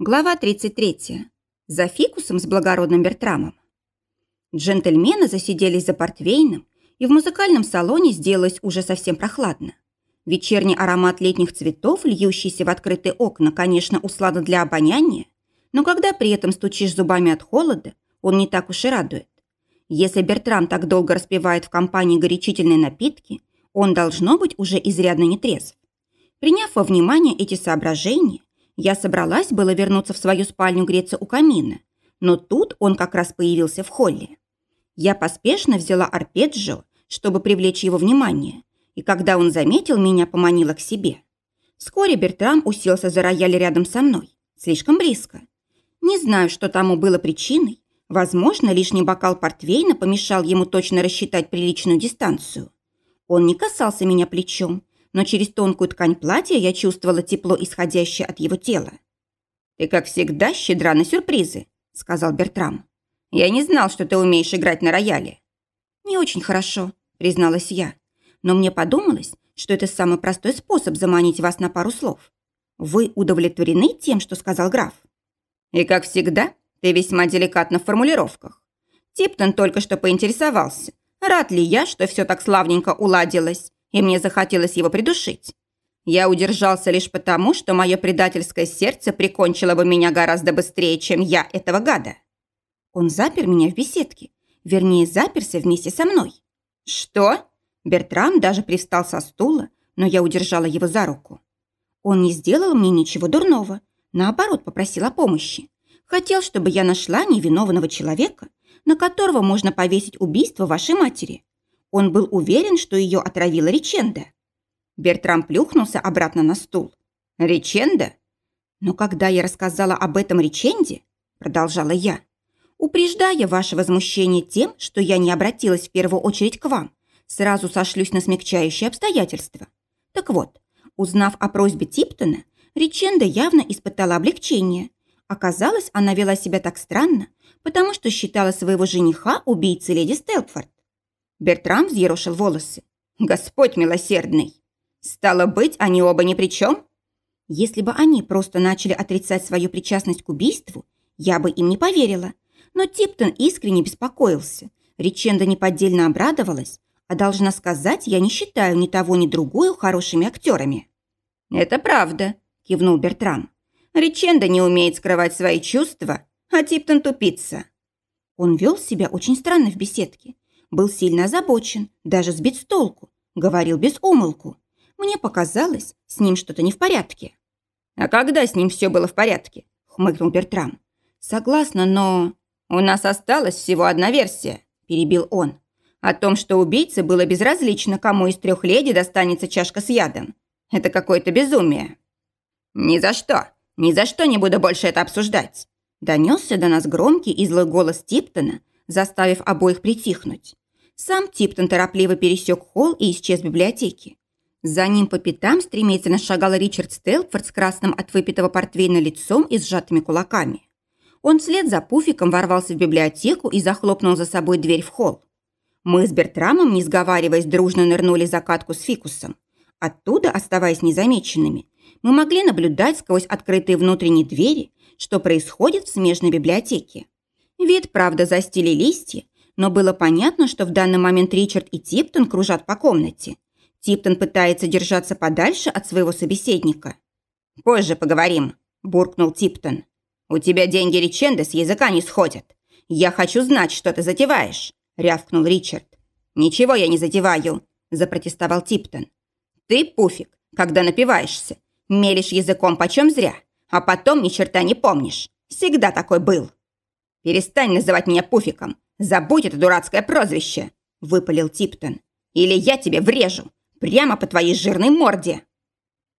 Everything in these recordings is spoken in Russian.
Глава 33. За фикусом с благородным Бертрамом. Джентльмены засиделись за портвейном, и в музыкальном салоне сделалось уже совсем прохладно. Вечерний аромат летних цветов, льющийся в открытые окна, конечно, услада для обоняния, но когда при этом стучишь зубами от холода, он не так уж и радует. Если Бертрам так долго распивает в компании горячительные напитки, он должно быть уже изрядно нетрезв. Приняв во внимание эти соображения, я собралась было вернуться в свою спальню греться у камина, но тут он как раз появился в холле. Я поспешно взяла арпеджио, чтобы привлечь его внимание, и когда он заметил меня, поманила к себе. Вскоре Бертрам уселся за рояль рядом со мной, слишком близко. Не знаю, что тому было причиной. Возможно, лишний бокал портвейна помешал ему точно рассчитать приличную дистанцию. Он не касался меня плечом, но через тонкую ткань платья я чувствовала тепло, исходящее от его тела. «Ты, как всегда, щедра на сюрпризы», — сказал Бертрам. «Я не знал, что ты умеешь играть на рояле». «Не очень хорошо», — призналась я. «Но мне подумалось, что это самый простой способ заманить вас на пару слов. Вы удовлетворены тем, что сказал граф?» «И, как всегда, ты весьма деликатна в формулировках. Типтон только что поинтересовался, рад ли я, что все так славненько уладилось, и мне захотелось его придушить. Я удержался лишь потому, что мое предательское сердце прикончило бы меня гораздо быстрее, чем я этого гада. Он запер меня в беседке, вернее, заперся вместе со мной. Что? Бертрам даже привстал со стула, но я удержала его за руку. Он не сделал мне ничего дурного, наоборот, попросил о помощи. Хотел, чтобы я нашла невиновного человека, на которого можно повесить убийство вашей матери. Он был уверен, что ее отравила Риченда. Бертрам плюхнулся обратно на стул. «Риченда? Но когда я рассказала об этом Риченде, продолжала я, упреждая ваше возмущение тем, что я не обратилась в первую очередь к вам, сразу сошлюсь на смягчающие обстоятельства. Так вот, узнав о просьбе Типтона, Риченда явно испытала облегчение. Оказалось, она вела себя так странно, потому что считала своего жениха убийцей леди Стелпфорд. Бертрам взъерошил волосы. «Господь милосердный! Стало быть, они оба ни при чем?» Если бы они просто начали отрицать свою причастность к убийству, я бы им не поверила. Но Типтон искренне беспокоился. Риченда неподдельно обрадовалась, а должна сказать, я не считаю ни того, ни другую хорошими актерами. «Это правда», – кивнул Бертрам. «Риченда не умеет скрывать свои чувства, а Типтон тупица». Он вел себя очень странно в беседке был сильно озабочен, даже сбит с толку, говорил без умолку. Мне показалось, с ним что-то не в порядке. «А когда с ним все было в порядке?» – хмыкнул Бертрам. «Согласна, но...» «У нас осталась всего одна версия», – перебил он. «О том, что убийце было безразлично, кому из трех леди достанется чашка с ядом. Это какое-то безумие». «Ни за что, ни за что не буду больше это обсуждать», – донесся до нас громкий и злой голос Типтона, заставив обоих притихнуть. Сам Типтон торопливо пересек холл и исчез в библиотеке. За ним по пятам стремительно шагал Ричард Стелпфорд с красным от выпитого портвейна лицом и сжатыми кулаками. Он вслед за Пуфиком ворвался в библиотеку и захлопнул за собой дверь в холл. Мы с Бертрамом, не сговариваясь, дружно нырнули за катку с фикусом. Оттуда, оставаясь незамеченными, мы могли наблюдать сквозь открытые внутренние двери, что происходит в смежной библиотеке. Вид, правда, застили листья, но было понятно, что в данный момент Ричард и Типтон кружат по комнате. Типтон пытается держаться подальше от своего собеседника. «Позже поговорим», – буркнул Типтон. «У тебя деньги Риченда с языка не сходят. Я хочу знать, что ты затеваешь», – рявкнул Ричард. «Ничего я не затеваю», – запротестовал Типтон. «Ты, Пуфик, когда напиваешься, мелешь языком почем зря, а потом ни черта не помнишь. Всегда такой был». «Перестань называть меня Пуфиком. «Забудь это дурацкое прозвище!» – выпалил Типтон. «Или я тебе врежу! Прямо по твоей жирной морде!»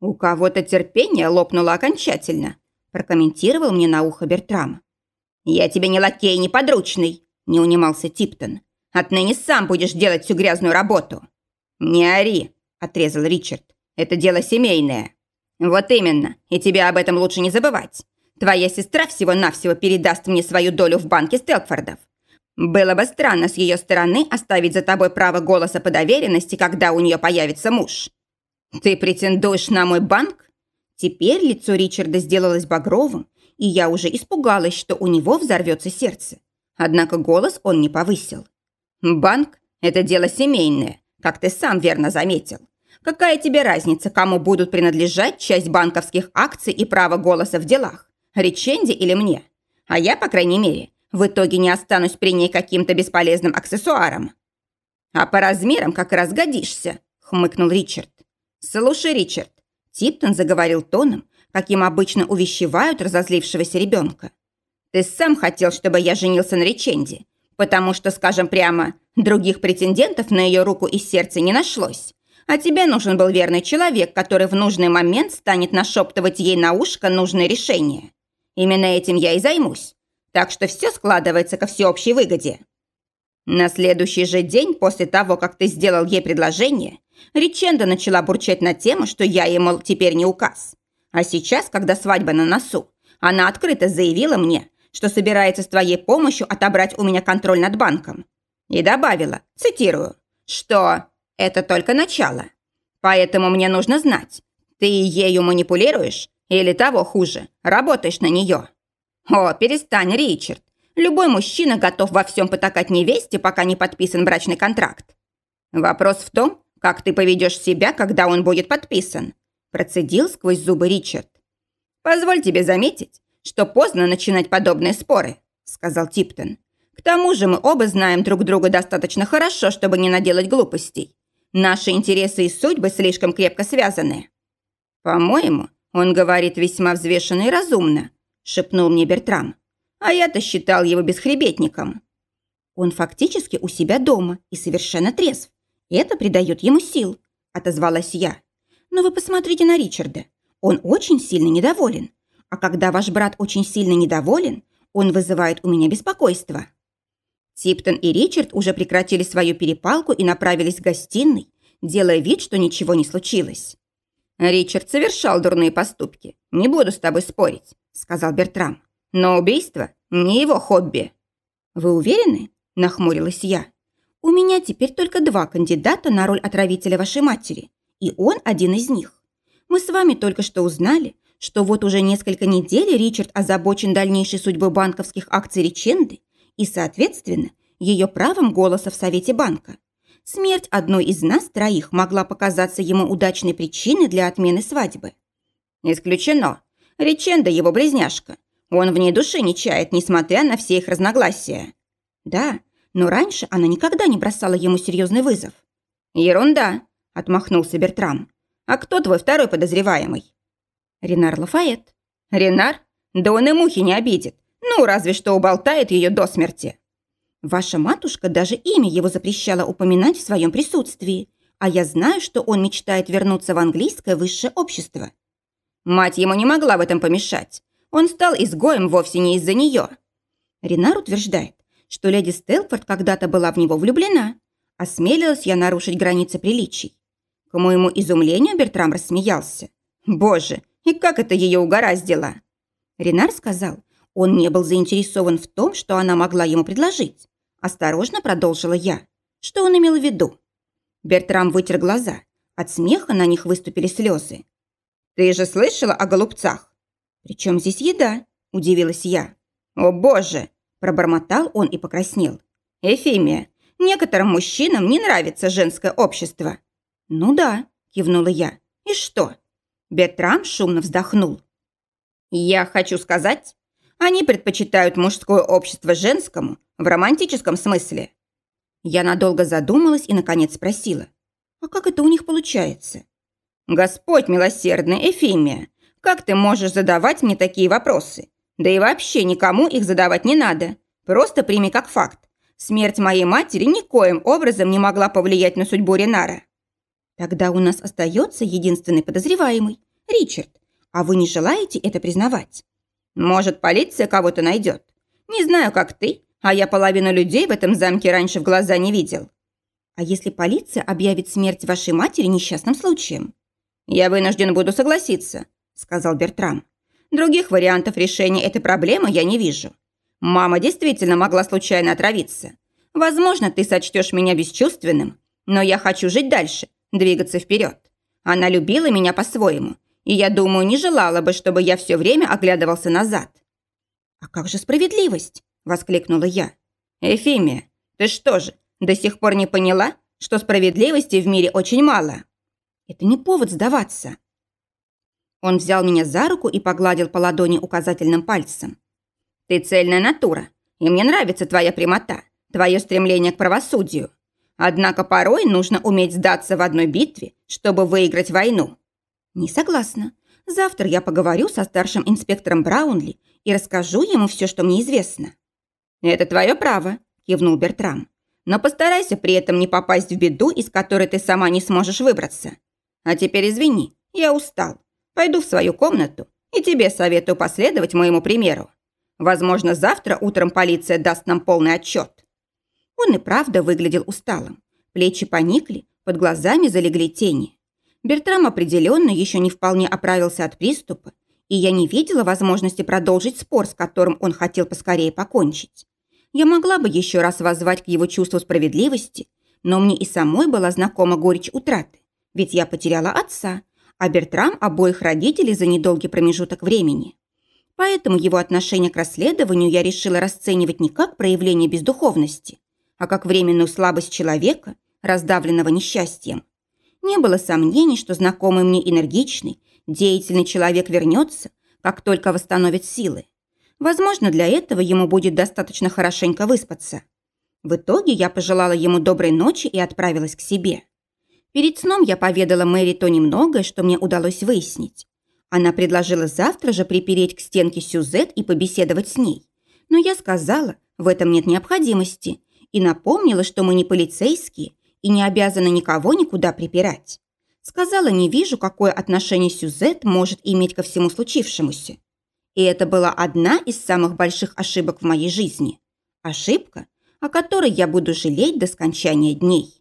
«У кого-то терпение лопнуло окончательно», – прокомментировал мне на ухо Бертрам. «Я тебе не лакей, не подручный», – не унимался Типтон. «Отныне сам будешь делать всю грязную работу». «Не ори», – отрезал Ричард. «Это дело семейное». «Вот именно, и тебе об этом лучше не забывать. Твоя сестра всего-навсего передаст мне свою долю в банке Стелкфордов. Было бы странно с ее стороны оставить за тобой право голоса по доверенности, когда у нее появится муж. Ты претендуешь на мой банк? Теперь лицо Ричарда сделалось багровым, и я уже испугалась, что у него взорвется сердце. Однако голос он не повысил. «Банк – это дело семейное, как ты сам верно заметил. Какая тебе разница, кому будут принадлежать часть банковских акций и право голоса в делах? Реченде или мне? А я, по крайней мере, в итоге не останусь при ней каким-то бесполезным аксессуаром. А по размерам как раз годишься, хмыкнул Ричард. Слушай, Ричард, Типтон заговорил тоном, каким обычно увещевают разозлившегося ребенка. Ты сам хотел, чтобы я женился на Реченде, потому что, скажем прямо, других претендентов на ее руку и сердце не нашлось. А тебе нужен был верный человек, который в нужный момент станет нашептывать ей на ушко нужное решение. Именно этим я и займусь. Так что все складывается ко всеобщей выгоде. На следующий же день после того, как ты сделал ей предложение, Риченда начала бурчать на тему, что я ей, мол, теперь не указ. А сейчас, когда свадьба на носу, она открыто заявила мне, что собирается с твоей помощью отобрать у меня контроль над банком. И добавила, цитирую, что «это только начало». Поэтому мне нужно знать, ты ею манипулируешь или того хуже, работаешь на нее? О, перестань, Ричард. Любой мужчина готов во всем потакать невесте, пока не подписан брачный контракт. Вопрос в том, как ты поведешь себя, когда он будет подписан. Процедил сквозь зубы Ричард. Позволь тебе заметить, что поздно начинать подобные споры, сказал Типтон. К тому же мы оба знаем друг друга достаточно хорошо, чтобы не наделать глупостей. Наши интересы и судьбы слишком крепко связаны. По-моему, он говорит весьма взвешенно и разумно, шепнул мне Бертрам. А я-то считал его бесхребетником. Он фактически у себя дома и совершенно трезв. Это придает ему сил, отозвалась я. Но вы посмотрите на Ричарда. Он очень сильно недоволен. А когда ваш брат очень сильно недоволен, он вызывает у меня беспокойство. Типтон и Ричард уже прекратили свою перепалку и направились в гостиной, делая вид, что ничего не случилось. «Ричард совершал дурные поступки. Не буду с тобой спорить», — сказал Бертрам. «Но убийство не его хобби». «Вы уверены?» — нахмурилась я. «У меня теперь только два кандидата на роль отравителя вашей матери, и он один из них. Мы с вами только что узнали, что вот уже несколько недель Ричард озабочен дальнейшей судьбой банковских акций Риченды и, соответственно, ее правом голоса в Совете банка. Смерть одной из нас троих могла показаться ему удачной причиной для отмены свадьбы. Исключено. Риченда его близняшка. Он в ней души не чает, несмотря на все их разногласия. Да, но раньше она никогда не бросала ему серьезный вызов. Ерунда, отмахнулся Бертрам. А кто твой второй подозреваемый? Ренар Лафайет. Ренар? Да он и мухи не обидит. Ну, разве что уболтает ее до смерти. Ваша матушка даже имя его запрещала упоминать в своем присутствии, а я знаю, что он мечтает вернуться в английское высшее общество. Мать ему не могла в этом помешать. Он стал изгоем вовсе не из-за нее. Ренар утверждает, что леди Стелфорд когда-то была в него влюблена. Осмелилась я нарушить границы приличий. К моему изумлению Бертрам рассмеялся. «Боже, и как это ее угораздило?» Ренар сказал, он не был заинтересован в том, что она могла ему предложить. Осторожно продолжила я. Что он имел в виду? Бертрам вытер глаза. От смеха на них выступили слезы. «Ты же слышала о голубцах?» «Причем здесь еда?» – удивилась я. «О боже!» – пробормотал он и покраснел. «Эфимия, некоторым мужчинам не нравится женское общество». «Ну да», – кивнула я. «И что?» Бертрам шумно вздохнул. «Я хочу сказать, они предпочитают мужское общество женскому в романтическом смысле. Я надолго задумалась и, наконец, спросила. А как это у них получается? Господь милосердный, Эфимия, как ты можешь задавать мне такие вопросы? Да и вообще никому их задавать не надо. Просто прими как факт. Смерть моей матери никоим образом не могла повлиять на судьбу Ренара. Тогда у нас остается единственный подозреваемый – Ричард. А вы не желаете это признавать? Может, полиция кого-то найдет. Не знаю, как ты, а я половину людей в этом замке раньше в глаза не видел. А если полиция объявит смерть вашей матери несчастным случаем? Я вынужден буду согласиться, сказал Бертрам. Других вариантов решения этой проблемы я не вижу. Мама действительно могла случайно отравиться. Возможно, ты сочтешь меня бесчувственным, но я хочу жить дальше, двигаться вперед. Она любила меня по-своему, и я думаю, не желала бы, чтобы я все время оглядывался назад. «А как же справедливость?» – воскликнула я. «Эфимия, ты что же, до сих пор не поняла, что справедливости в мире очень мало?» «Это не повод сдаваться». Он взял меня за руку и погладил по ладони указательным пальцем. «Ты цельная натура, и мне нравится твоя прямота, твое стремление к правосудию. Однако порой нужно уметь сдаться в одной битве, чтобы выиграть войну». «Не согласна. Завтра я поговорю со старшим инспектором Браунли и расскажу ему все, что мне известно». «Это твое право», – кивнул Бертрам. «Но постарайся при этом не попасть в беду, из которой ты сама не сможешь выбраться. А теперь извини, я устал. Пойду в свою комнату, и тебе советую последовать моему примеру. Возможно, завтра утром полиция даст нам полный отчет». Он и правда выглядел усталым. Плечи поникли, под глазами залегли тени. Бертрам определенно еще не вполне оправился от приступа, и я не видела возможности продолжить спор, с которым он хотел поскорее покончить. Я могла бы еще раз воззвать к его чувству справедливости, но мне и самой была знакома горечь утраты, ведь я потеряла отца, а Бертрам обоих родителей за недолгий промежуток времени. Поэтому его отношение к расследованию я решила расценивать не как проявление бездуховности, а как временную слабость человека, раздавленного несчастьем. Не было сомнений, что знакомый мне энергичный, деятельный человек вернется, как только восстановит силы. Возможно, для этого ему будет достаточно хорошенько выспаться. В итоге я пожелала ему доброй ночи и отправилась к себе. Перед сном я поведала Мэри то немногое, что мне удалось выяснить. Она предложила завтра же припереть к стенке Сюзет и побеседовать с ней. Но я сказала, в этом нет необходимости, и напомнила, что мы не полицейские и не обязаны никого никуда припирать. Сказала, не вижу, какое отношение Сюзет может иметь ко всему случившемуся. И это была одна из самых больших ошибок в моей жизни. Ошибка, о которой я буду жалеть до скончания дней.